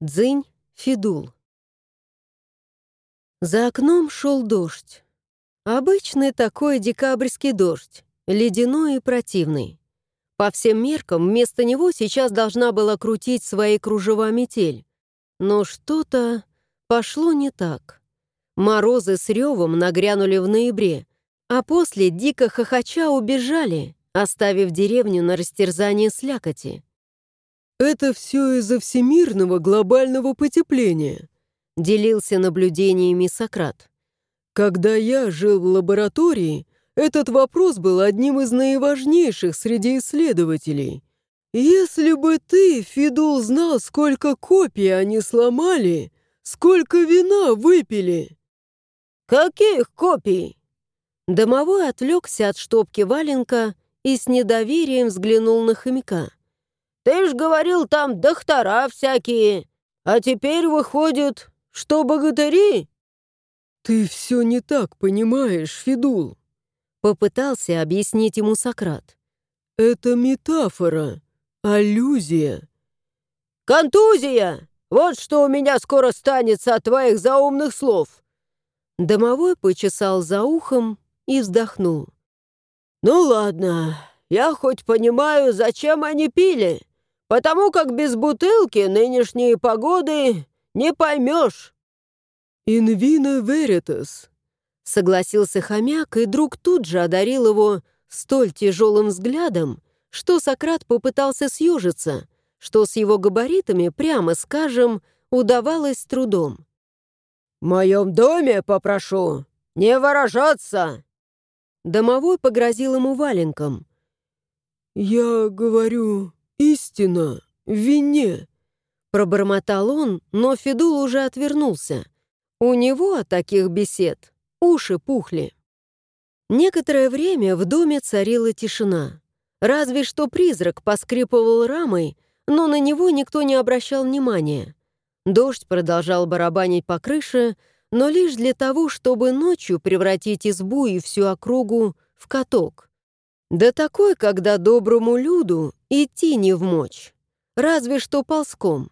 Дзынь, Фидул. За окном шел дождь. Обычный такой декабрьский дождь, ледяной и противный. По всем меркам, вместо него сейчас должна была крутить свои кружева метель. Но что-то пошло не так. Морозы с ревом нагрянули в ноябре, а после, дико хохоча, убежали, оставив деревню на растерзание слякоти. «Это все из-за всемирного глобального потепления», делился наблюдениями Сократ. «Когда я жил в лаборатории, этот вопрос был одним из наиважнейших среди исследователей. Если бы ты, Фидул, знал, сколько копий они сломали, сколько вина выпили!» «Каких копий?» Домовой отвлекся от штопки валенка и с недоверием взглянул на хомяка. Ты ж говорил, там доктора всякие, а теперь выходит, что богатыри?» «Ты все не так понимаешь, Федул», — попытался объяснить ему Сократ. «Это метафора, аллюзия». «Контузия! Вот что у меня скоро станется от твоих заумных слов!» Домовой почесал за ухом и вздохнул. «Ну ладно, я хоть понимаю, зачем они пили потому как без бутылки нынешние погоды не поймешь». «In vino veritas», — согласился хомяк, и друг тут же одарил его столь тяжелым взглядом, что Сократ попытался съежиться, что с его габаритами, прямо скажем, удавалось с трудом. «В моем доме попрошу не выражаться!» Домовой погрозил ему валенком. «Я говорю, «Истина в вине!» Пробормотал он, но Федул уже отвернулся. У него от таких бесед уши пухли. Некоторое время в доме царила тишина. Разве что призрак поскрипывал рамой, но на него никто не обращал внимания. Дождь продолжал барабанить по крыше, но лишь для того, чтобы ночью превратить избу и всю округу в каток. Да такой, когда доброму люду Идти не в мочь, разве что ползком.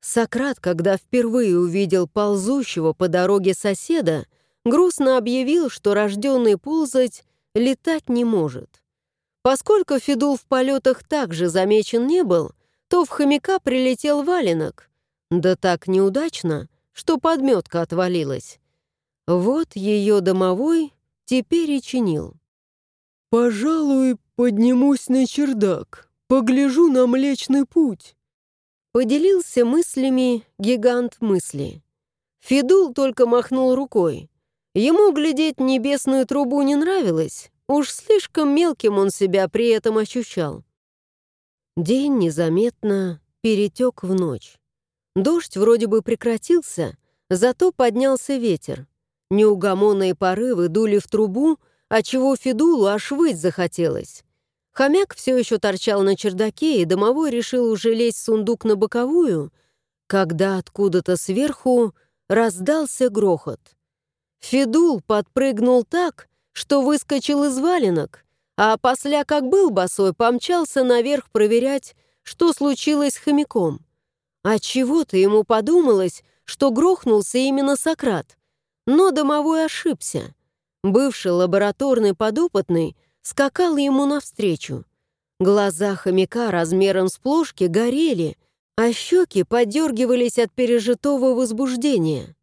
Сократ, когда впервые увидел ползущего по дороге соседа, грустно объявил, что рожденный ползать летать не может. Поскольку Федул в полетах также замечен не был, то в хомяка прилетел валенок. Да так неудачно, что подметка отвалилась. Вот ее домовой теперь и чинил. «Пожалуй, поднимусь на чердак», Погляжу на Млечный Путь!» Поделился мыслями гигант мысли. Фидул только махнул рукой. Ему глядеть небесную трубу не нравилось, уж слишком мелким он себя при этом ощущал. День незаметно перетек в ночь. Дождь вроде бы прекратился, зато поднялся ветер. Неугомонные порывы дули в трубу, отчего Фидулу аж выть захотелось. Хомяк все еще торчал на чердаке, и домовой решил уже лезть в сундук на боковую, когда откуда-то сверху раздался грохот. Федул подпрыгнул так, что выскочил из валенок, а после, как был босой, помчался наверх проверять, что случилось с хомяком. А чего-то ему подумалось, что грохнулся именно Сократ. Но домовой ошибся. Бывший лабораторный подопытный — скакал ему навстречу. Глаза хомяка размером с плошки горели, а щеки подергивались от пережитого возбуждения.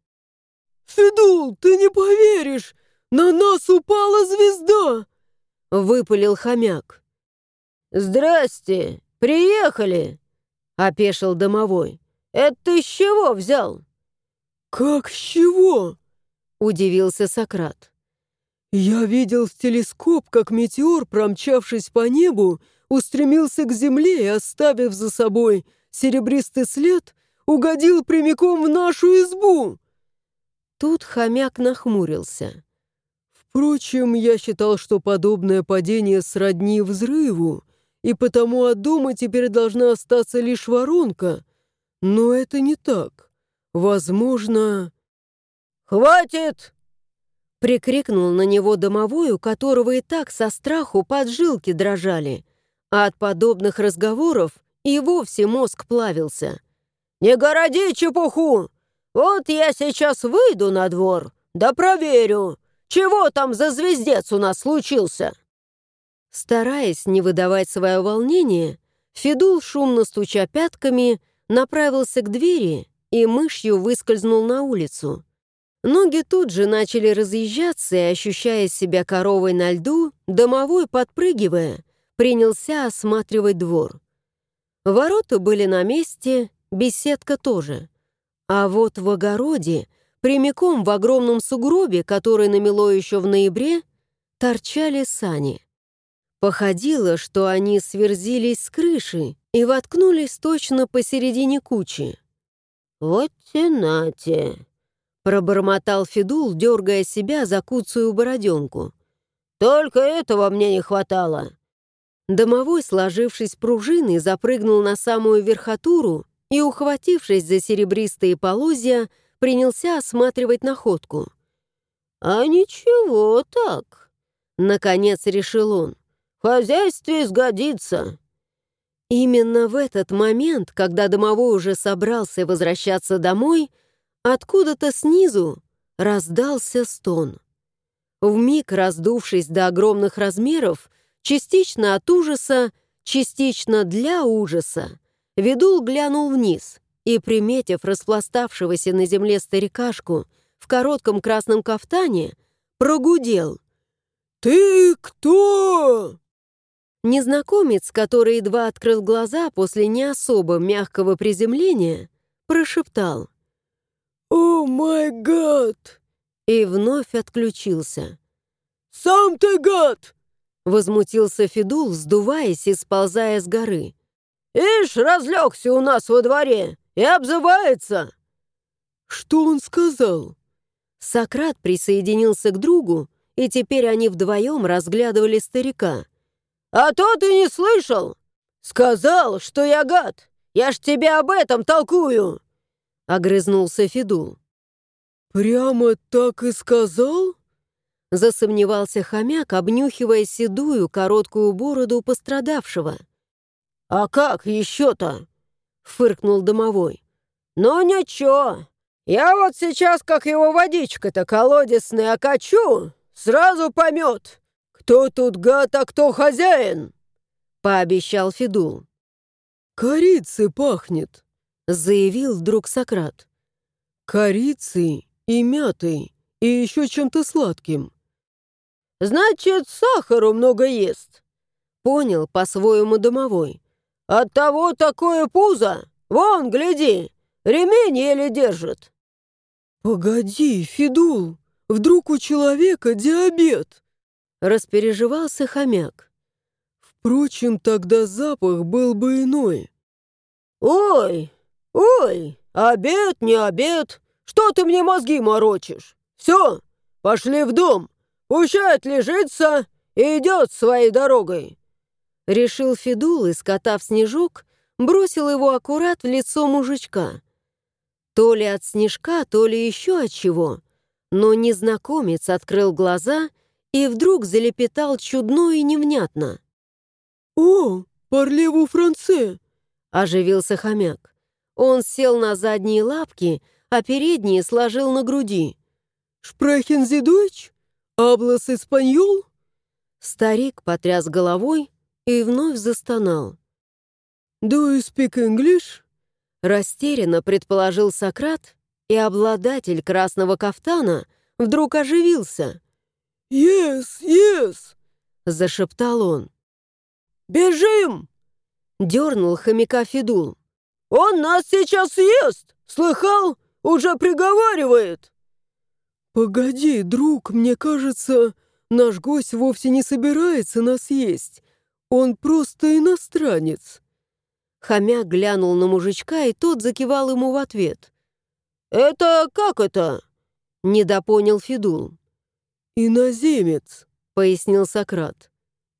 «Федул, ты не поверишь! На нас упала звезда!» — выпалил хомяк. «Здрасте! Приехали!» — опешил домовой. «Это ты с чего взял?» «Как с чего?» — удивился Сократ. «Я видел в телескоп, как метеор, промчавшись по небу, устремился к земле и, оставив за собой серебристый след, угодил прямиком в нашу избу!» Тут хомяк нахмурился. «Впрочем, я считал, что подобное падение сродни взрыву, и потому от дома теперь должна остаться лишь воронка. Но это не так. Возможно...» «Хватит!» Прикрикнул на него домовой, у которого и так со страху поджилки дрожали, а от подобных разговоров и вовсе мозг плавился. не городи чепуху! Вот я сейчас выйду на двор, да проверю, чего там за звездец у нас случился!» Стараясь не выдавать свое волнение, Федул, шумно стуча пятками, направился к двери и мышью выскользнул на улицу. Ноги тут же начали разъезжаться, и, ощущая себя коровой на льду, домовой, подпрыгивая, принялся осматривать двор. Ворота были на месте, беседка тоже. А вот в огороде, прямиком в огромном сугробе, который намело еще в ноябре, торчали сани. Походило, что они сверзились с крыши и воткнулись точно посередине кучи. «Вот тенате!» — пробормотал Федул, дергая себя за куцую бороденку. «Только этого мне не хватало!» Домовой, сложившись пружиной, запрыгнул на самую верхотуру и, ухватившись за серебристые полозья, принялся осматривать находку. «А ничего так», — наконец решил он хозяйстве сгодится». Именно в этот момент, когда домовой уже собрался возвращаться домой, откуда-то снизу раздался стон. Вмиг раздувшись до огромных размеров, частично от ужаса, частично для ужаса, ведул глянул вниз и, приметив распластавшегося на земле старикашку в коротком красном кафтане, прогудел. «Ты кто?» Незнакомец, который едва открыл глаза после не особо мягкого приземления, прошептал «О май гад!» и вновь отключился. «Сам ты гад!» — возмутился Федул, сдуваясь и сползая с горы. «Ишь, разлегся у нас во дворе и обзывается!» «Что он сказал?» Сократ присоединился к другу, и теперь они вдвоем разглядывали старика — «А то ты не слышал! Сказал, что я гад! Я ж тебе об этом толкую!» Огрызнулся Федул. «Прямо так и сказал?» Засомневался хомяк, обнюхивая седую короткую бороду пострадавшего. «А как еще-то?» — фыркнул домовой. «Ну ничего, я вот сейчас, как его водичка-то колодесная окачу, сразу помет, «Кто тут гад, а кто хозяин?» — пообещал Федул. «Корицей пахнет», — заявил вдруг Сократ. «Корицей и мятой, и еще чем-то сладким». «Значит, сахару много ест», — понял по-своему домовой. «Оттого такое пузо! Вон, гляди, ремень еле держит». «Погоди, Федул, вдруг у человека диабет?» Распереживался хомяк. Впрочем, тогда запах был бы иной. «Ой, ой, обед, не обед. Что ты мне мозги морочишь? Все, пошли в дом. Пущай отлежится и идет своей дорогой». Решил Федул и, скотав снежок, бросил его аккурат в лицо мужичка. То ли от снежка, то ли еще от чего. Но незнакомец открыл глаза и вдруг залепетал чудно и невнятно. «О, парлеву франце!» — оживился хомяк. Он сел на задние лапки, а передние сложил на груди. «Шпрехен зи? Аблас испаньол?» Старик потряс головой и вновь застонал. «Do you speak English?» Растерянно предположил Сократ, и обладатель красного кафтана вдруг оживился. «Yes, yes!» — зашептал он. «Бежим!» — дернул хомяка Федул. «Он нас сейчас съест! Слыхал? Уже приговаривает!» «Погоди, друг, мне кажется, наш гость вовсе не собирается нас есть. Он просто иностранец». Хомяк глянул на мужичка, и тот закивал ему в ответ. «Это как это?» — недопонял Федул. «Иноземец», — пояснил Сократ.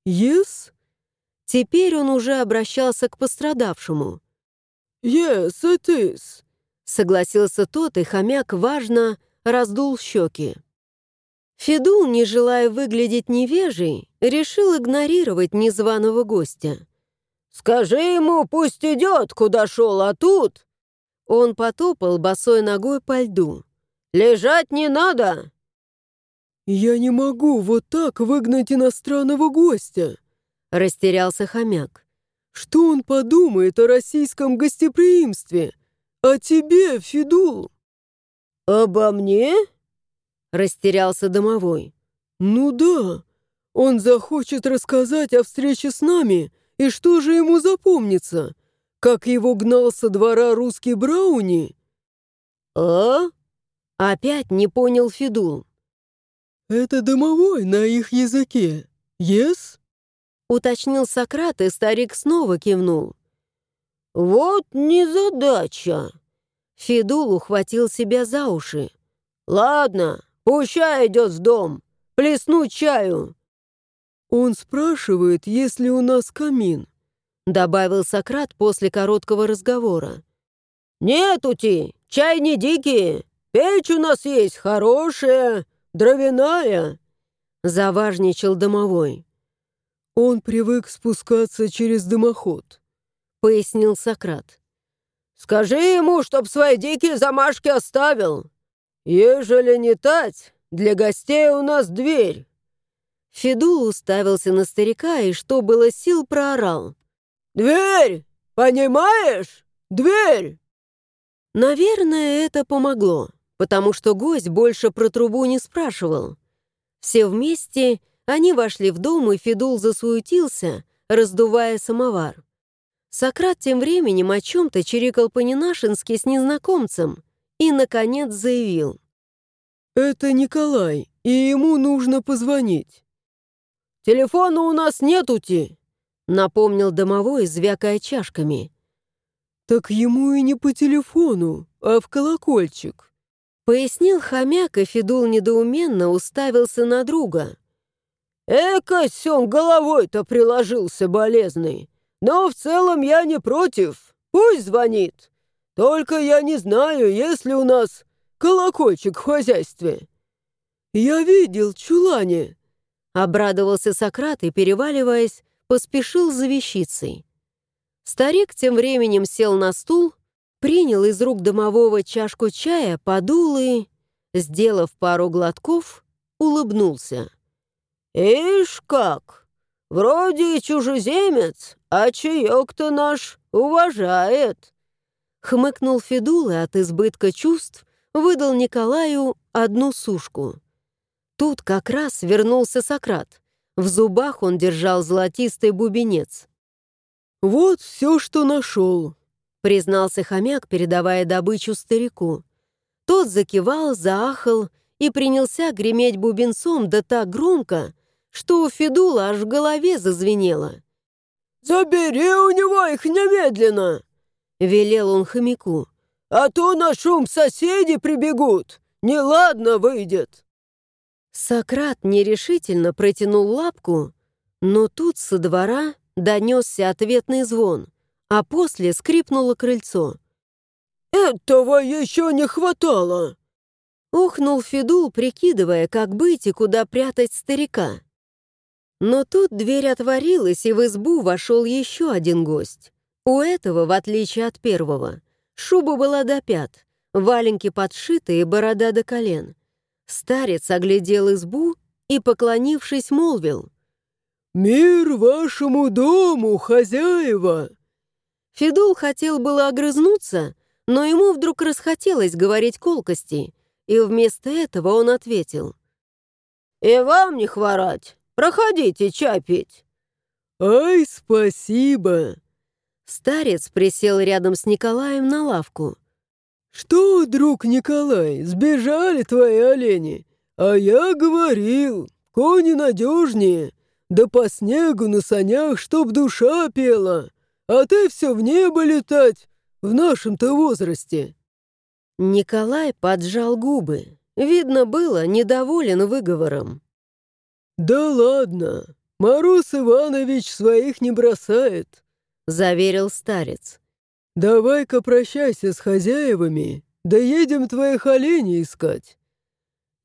«Yes?» Теперь он уже обращался к пострадавшему. «Yes, it is», — согласился тот, и хомяк, важно, раздул щеки. Федул, не желая выглядеть невежей, решил игнорировать незваного гостя. «Скажи ему, пусть идет, куда шел, а тут...» Он потопал босой ногой по льду. «Лежать не надо!» «Я не могу вот так выгнать иностранного гостя!» Растерялся хомяк. «Что он подумает о российском гостеприимстве? О тебе, Федул?» «Обо мне?» Растерялся домовой. «Ну да. Он захочет рассказать о встрече с нами, и что же ему запомнится? Как его гнал со двора русский Брауни?» «А?» Опять не понял Федул. «Это домовой на их языке. Yes?» Уточнил Сократ, и старик снова кивнул. «Вот незадача!» Федул ухватил себя за уши. «Ладно, пущай идет в дом. Плесну чаю». «Он спрашивает, есть ли у нас камин», добавил Сократ после короткого разговора. «Нетути, чай не дикий. Печь у нас есть хорошая, дровяная», заважничал домовой. «Он привык спускаться через дымоход», пояснил Сократ. «Скажи ему, чтоб свои дикие замашки оставил. Ежели не тать, для гостей у нас дверь». Федул уставился на старика и, что было сил, проорал. «Дверь! Понимаешь? Дверь!» Наверное, это помогло, потому что гость больше про трубу не спрашивал. Все вместе они вошли в дом, и Федул засуетился, раздувая самовар. Сократ тем временем о чем-то чирикал по-ненашински с незнакомцем и, наконец, заявил. «Это Николай, и ему нужно позвонить». «Телефона у нас нетути», — напомнил домовой, звякая чашками. «Так ему и не по телефону, а в колокольчик», — пояснил хомяк, и Федул недоуменно уставился на друга. «Эка, сём головой-то приложился болезный. Но в целом я не против. Пусть звонит. Только я не знаю, есть ли у нас колокольчик в хозяйстве». «Я видел чулане», — обрадовался Сократ и, переваливаясь, поспешил за вещицей. Старик тем временем сел на стул, принял из рук домового чашку чая, подул и, сделав пару глотков, улыбнулся. «Ишь как! Вроде и чужеземец, а чаек-то наш уважает!» Хмыкнул Федул и от избытка чувств выдал Николаю одну сушку. Тут как раз вернулся Сократ. В зубах он держал золотистый бубенец. «Вот все, что нашел», — признался хомяк, передавая добычу старику. Тот закивал, заахал и принялся греметь бубенцом да так громко, что у Федула аж в голове зазвенело. «Забери у него их немедленно!» — велел он хомяку. «А то на шум соседи прибегут! Неладно выйдет!» Сократ нерешительно протянул лапку, но тут со двора донесся ответный звон, а после скрипнуло крыльцо. «Этого еще не хватало!» Ухнул Федул, прикидывая, как быть и куда прятать старика. Но тут дверь отворилась, и в избу вошел еще один гость. У этого, в отличие от первого, шуба была до пят, валенки подшиты и борода до колен. Старец оглядел избу и, поклонившись, молвил. «Мир вашему дому, хозяева!» Федул хотел было огрызнуться, но ему вдруг расхотелось говорить колкости, и вместо этого он ответил. «И вам не хворать!» Проходите чай пить». «Ай, спасибо!» Старец присел рядом с Николаем на лавку. «Что, друг Николай, сбежали твои олени? А я говорил, кони надежнее, да по снегу на санях, чтоб душа пела, а ты все в небо летать в нашем-то возрасте». Николай поджал губы. Видно было, недоволен выговором. «Да ладно, Мороз Иванович своих не бросает», — заверил старец. «Давай-ка прощайся с хозяевами, да едем твоих оленей искать».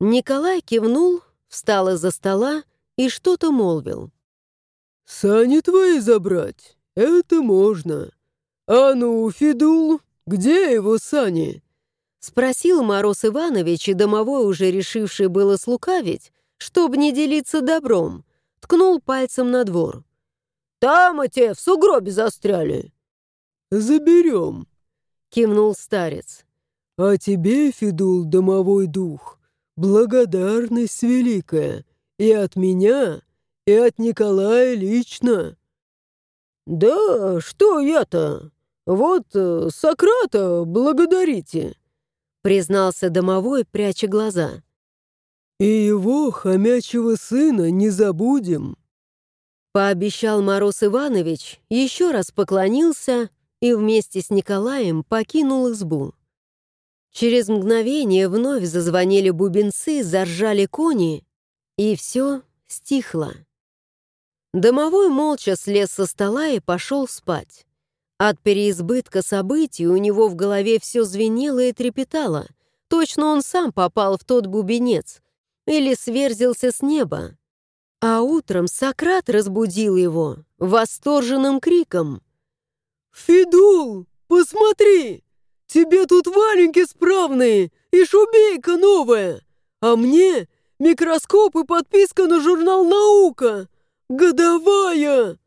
Николай кивнул, встал из-за стола и что-то молвил. «Сани твои забрать? Это можно. А ну, Федул, где его сани?» Спросил Мороз Иванович, и домовой, уже решивший было слукавить, чтобы не делиться добром, ткнул пальцем на двор. «Там, а в сугробе застряли». «Заберем», — кивнул старец. «А тебе, Федул, домовой дух, благодарность великая и от меня, и от Николая лично». «Да что я-то? Вот э, Сократа благодарите», — признался домовой, пряча глаза. «И его, хомячего сына, не забудем», — пообещал Мороз Иванович, еще раз поклонился и вместе с Николаем покинул избу. Через мгновение вновь зазвонили бубенцы, заржали кони, и все стихло. Домовой молча слез со стола и пошел спать. От переизбытка событий у него в голове все звенело и трепетало. Точно он сам попал в тот бубенец или сверзился с неба. А утром Сократ разбудил его восторженным криком. «Фидул, посмотри! Тебе тут валенки справные и шубейка новая, а мне микроскоп и подписка на журнал «Наука». «Годовая!»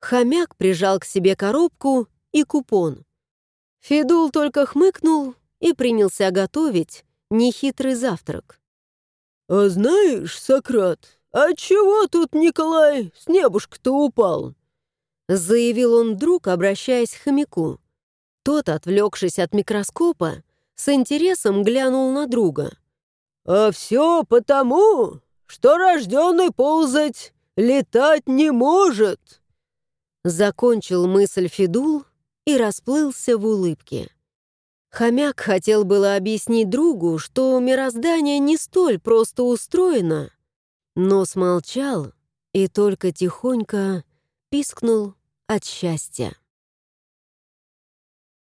Хомяк прижал к себе коробку и купон. Федул только хмыкнул и принялся готовить нехитрый завтрак. «А знаешь, Сократ, а чего тут Николай с небушка-то упал?» Заявил он вдруг, обращаясь к хомяку. Тот, отвлекшись от микроскопа, с интересом глянул на друга. «А все потому, что рожденный ползать летать не может!» Закончил мысль Федул и расплылся в улыбке. Хомяк хотел было объяснить другу, что мироздание не столь просто устроено, но смолчал и только тихонько пискнул от счастья.